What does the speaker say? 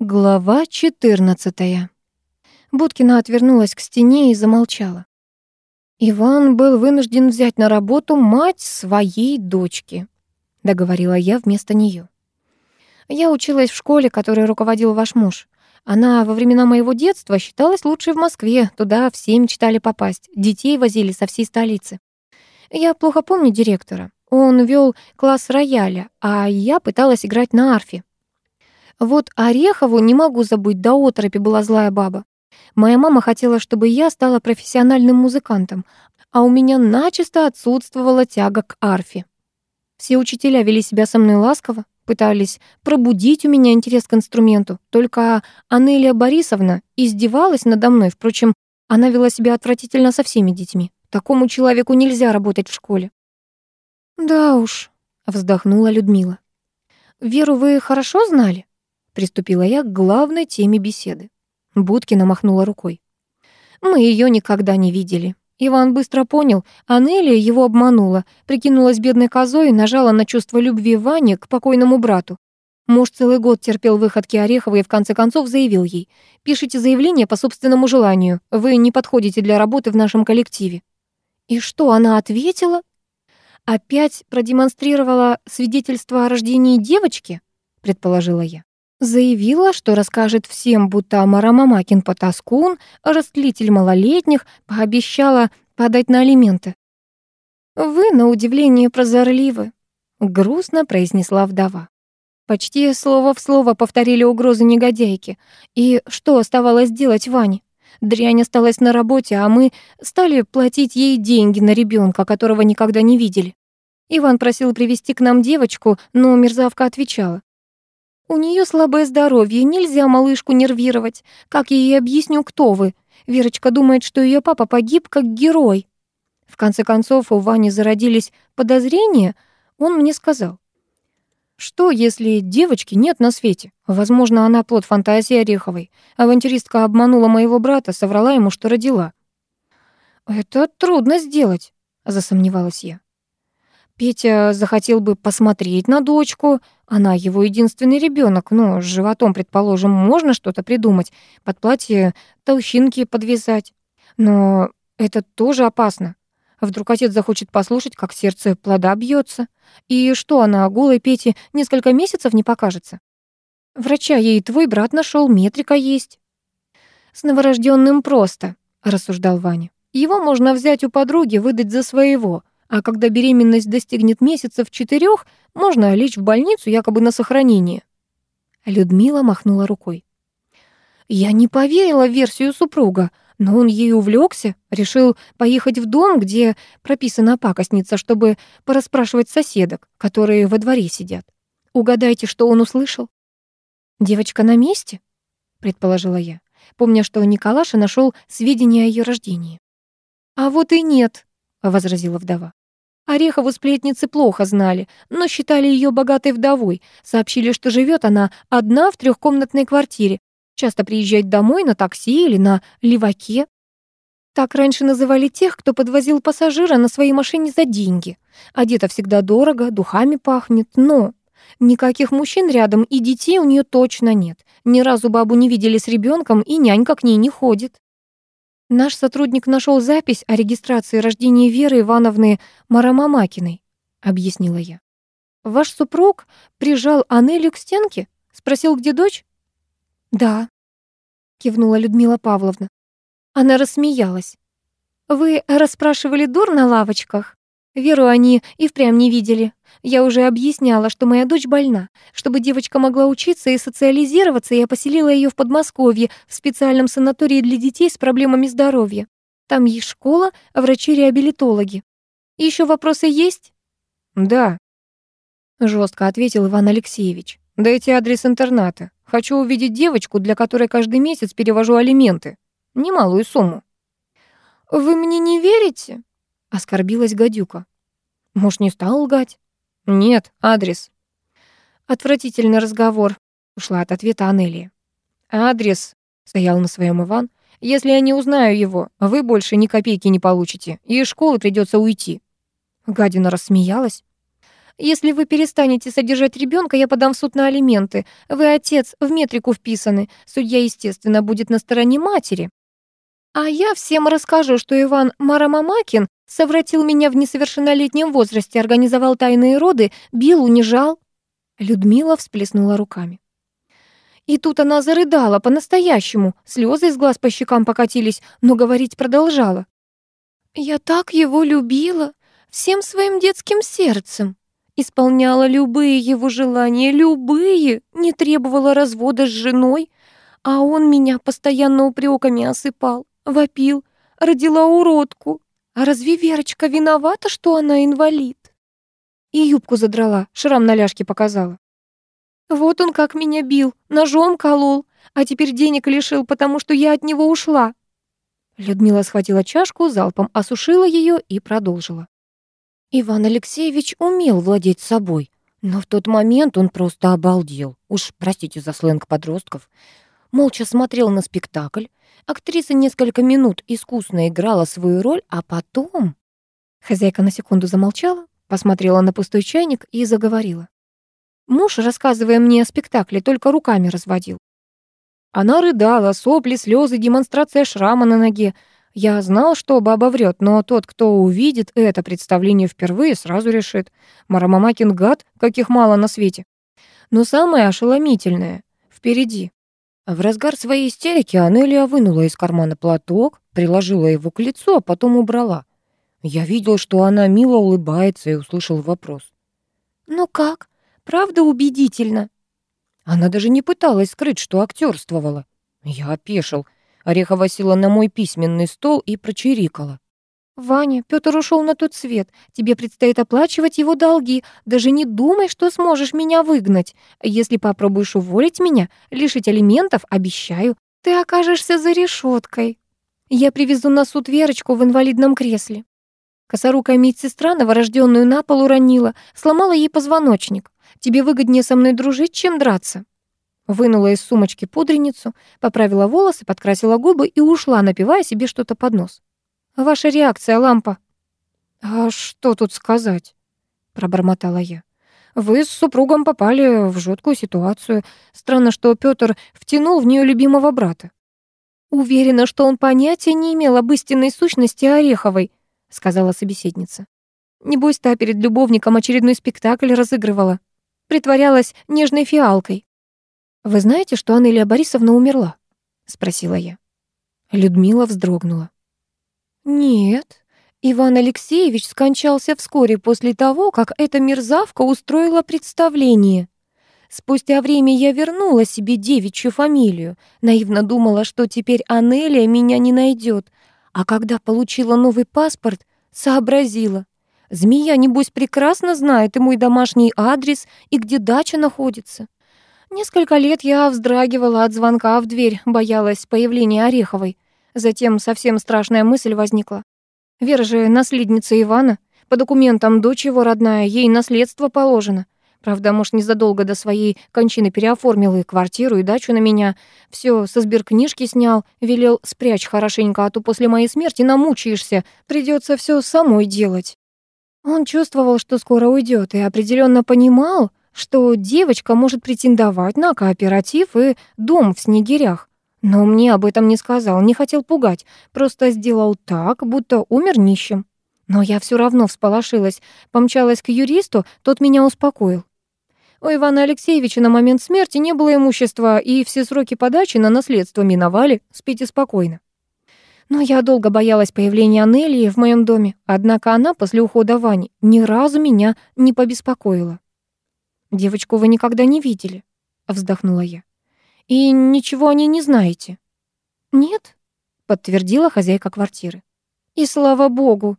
Глава 14. Будкина отвернулась к стене и замолчала. Иван был вынужден взять на работу мать своей дочки, договорила я вместо нее. Я училась в школе, которой руководил ваш муж. Она во времена моего детства считалась лучшей в Москве, туда все мечтали попасть. Детей возили со всей столицы. Я плохо помню директора. Он вел класс рояля, а я пыталась играть на арфе. Вот Орехову не могу забыть, до оторопи была злая баба. Моя мама хотела, чтобы я стала профессиональным музыкантом, а у меня начисто отсутствовала тяга к арфе. Все учителя вели себя со мной ласково, пытались пробудить у меня интерес к инструменту. Только Анелия Борисовна издевалась надо мной. Впрочем, она вела себя отвратительно со всеми детьми. Такому человеку нельзя работать в школе. «Да уж», — вздохнула Людмила. «Веру вы хорошо знали?» Приступила я к главной теме беседы. Будкина махнула рукой. Мы ее никогда не видели. Иван быстро понял, Анелия его обманула, прикинулась бедной козой и нажала на чувство любви Вани к покойному брату. Муж целый год терпел выходки Ореховой и в конце концов заявил ей, «Пишите заявление по собственному желанию, вы не подходите для работы в нашем коллективе». И что она ответила? Опять продемонстрировала свидетельство о рождении девочки, предположила я. Заявила, что расскажет всем, будто Марамамакин потаскун, растлитель малолетних, пообещала подать на алименты. «Вы, на удивление, прозорливы», — грустно произнесла вдова. Почти слово в слово повторили угрозы негодяйки. И что оставалось делать Ване? Дрянь осталась на работе, а мы стали платить ей деньги на ребенка, которого никогда не видели. Иван просил привести к нам девочку, но мерзавка отвечала. У нее слабое здоровье, нельзя малышку нервировать. Как я ей объясню, кто вы? Верочка думает, что ее папа погиб как герой. В конце концов, у Вани зародились подозрения, он мне сказал. Что, если девочки нет на свете? Возможно, она плод фантазии Ореховой. Авантюристка обманула моего брата, соврала ему, что родила. «Это трудно сделать», — засомневалась я. Петя захотел бы посмотреть на дочку. Она его единственный ребенок, но с животом, предположим, можно что-то придумать. Под платье толщинки подвязать. Но это тоже опасно. Вдруг отец захочет послушать, как сердце плода бьется. И что она, голой Пете, несколько месяцев не покажется? Врача ей твой брат нашел, метрика есть. С новорожденным просто, рассуждал Ваня. Его можно взять у подруги, выдать за своего — а когда беременность достигнет месяцев четырех, можно лечь в больницу якобы на сохранение. Людмила махнула рукой. Я не поверила в версию супруга, но он ей увлекся, решил поехать в дом, где прописана пакостница, чтобы порасспрашивать соседок, которые во дворе сидят. Угадайте, что он услышал? «Девочка на месте?» — предположила я, помня, что Николаша нашел сведения о ее рождении. «А вот и нет», — возразила вдова. Орехову сплетницы плохо знали, но считали ее богатой вдовой, сообщили, что живет она одна в трехкомнатной квартире, часто приезжает домой на такси или на леваке. Так раньше называли тех, кто подвозил пассажира на своей машине за деньги. Одета всегда дорого, духами пахнет, но никаких мужчин рядом и детей у нее точно нет. Ни разу бабу не видели с ребенком, и нянька к ней не ходит. Наш сотрудник нашел запись о регистрации рождения Веры Ивановны Марамамакиной, объяснила я. Ваш супруг прижал Анелю к стенке? Спросил, где дочь? Да, кивнула Людмила Павловна. Она рассмеялась. Вы расспрашивали дур на лавочках? Веру они и впрямь не видели. Я уже объясняла, что моя дочь больна. Чтобы девочка могла учиться и социализироваться, я поселила ее в Подмосковье, в специальном санатории для детей с проблемами здоровья. Там есть школа, врачи-реабилитологи. Еще вопросы есть? Да, жестко ответил Иван Алексеевич. Дайте адрес интерната. Хочу увидеть девочку, для которой каждый месяц перевожу алименты. Немалую сумму. Вы мне не верите? Оскорбилась гадюка. Муж не стал лгать. Нет, адрес. Отвратительный разговор, ушла от ответа Анелия. Адрес, стоял на своем Иван. Если я не узнаю его, вы больше ни копейки не получите, и из школы придется уйти. Гадина рассмеялась. Если вы перестанете содержать ребенка, я подам в суд на алименты. Вы отец, в метрику вписаны. Судья, естественно, будет на стороне матери. А я всем расскажу, что Иван Марамамакин совратил меня в несовершеннолетнем возрасте, организовал тайные роды, бил, унижал. Людмила всплеснула руками. И тут она зарыдала по-настоящему, слезы из глаз по щекам покатились, но говорить продолжала. «Я так его любила, всем своим детским сердцем. Исполняла любые его желания, любые, не требовала развода с женой, а он меня постоянно упреками осыпал, вопил, родила уродку. А разве Верочка виновата, что она инвалид? И юбку задрала, шрам на ляжке показала. Вот он как меня бил, ножом колол, а теперь денег лишил, потому что я от него ушла. Людмила схватила чашку, залпом осушила ее и продолжила. Иван Алексеевич умел владеть собой, но в тот момент он просто обалдел. Уж простите за сленг подростков. Молча смотрел на спектакль. Актриса несколько минут искусно играла свою роль, а потом... Хозяйка на секунду замолчала, посмотрела на пустой чайник и заговорила. Муж, рассказывая мне о спектакле, только руками разводил. Она рыдала, сопли, слезы, демонстрация шрама на ноге. Я знал, что баба врет, но тот, кто увидит это представление впервые, сразу решит. Марамамакин гад, каких мало на свете. Но самое ошеломительное впереди. В разгар своей истерики Анелия вынула из кармана платок, приложила его к лицу, а потом убрала. Я видел, что она мило улыбается и услышал вопрос. «Ну как? Правда убедительно?» Она даже не пыталась скрыть, что актерствовала. Я опешил. Орехова села на мой письменный стол и прочирикала. «Ваня, Пётр ушел на тот свет. Тебе предстоит оплачивать его долги. Даже не думай, что сможешь меня выгнать. Если попробуешь уволить меня, лишить алиментов, обещаю, ты окажешься за решеткой. Я привезу на суд Верочку в инвалидном кресле». Косорукая медсестра новорожденную на пол уронила, сломала ей позвоночник. Тебе выгоднее со мной дружить, чем драться». Вынула из сумочки пудреницу, поправила волосы, подкрасила губы и ушла, напивая себе что-то под нос. «Ваша реакция, лампа?» «А что тут сказать?» — пробормотала я. «Вы с супругом попали в жуткую ситуацию. Странно, что Пётр втянул в нее любимого брата». «Уверена, что он понятия не имел об истинной сущности Ореховой», — сказала собеседница. «Небось, та перед любовником очередной спектакль разыгрывала притворялась нежной фиалкой. «Вы знаете, что Анелия Борисовна умерла?» — спросила я. Людмила вздрогнула. «Нет, Иван Алексеевич скончался вскоре после того, как эта мерзавка устроила представление. Спустя время я вернула себе девичью фамилию, наивно думала, что теперь Анелия меня не найдет, а когда получила новый паспорт, сообразила, Змея, небось, прекрасно знает и мой домашний адрес, и где дача находится. Несколько лет я вздрагивала от звонка в дверь, боялась появления Ореховой. Затем совсем страшная мысль возникла. Вера же наследница Ивана. По документам дочь его родная, ей наследство положено. Правда, муж незадолго до своей кончины переоформил и квартиру, и дачу на меня. Все со сберкнижки снял, велел спрячь хорошенько, а то после моей смерти намучаешься, придется все самой делать. Он чувствовал, что скоро уйдет, и определенно понимал, что девочка может претендовать на кооператив и дом в Снегирях. Но мне об этом не сказал, не хотел пугать, просто сделал так, будто умер нищим. Но я все равно всполошилась, помчалась к юристу, тот меня успокоил. У Ивана Алексеевича на момент смерти не было имущества, и все сроки подачи на наследство миновали, спите спокойно. Но я долго боялась появления Анелии в моем доме, однако она после ухода Вани ни разу меня не побеспокоила. «Девочку вы никогда не видели», — вздохнула я. «И ничего о ней не знаете?» «Нет», — подтвердила хозяйка квартиры. «И слава богу»,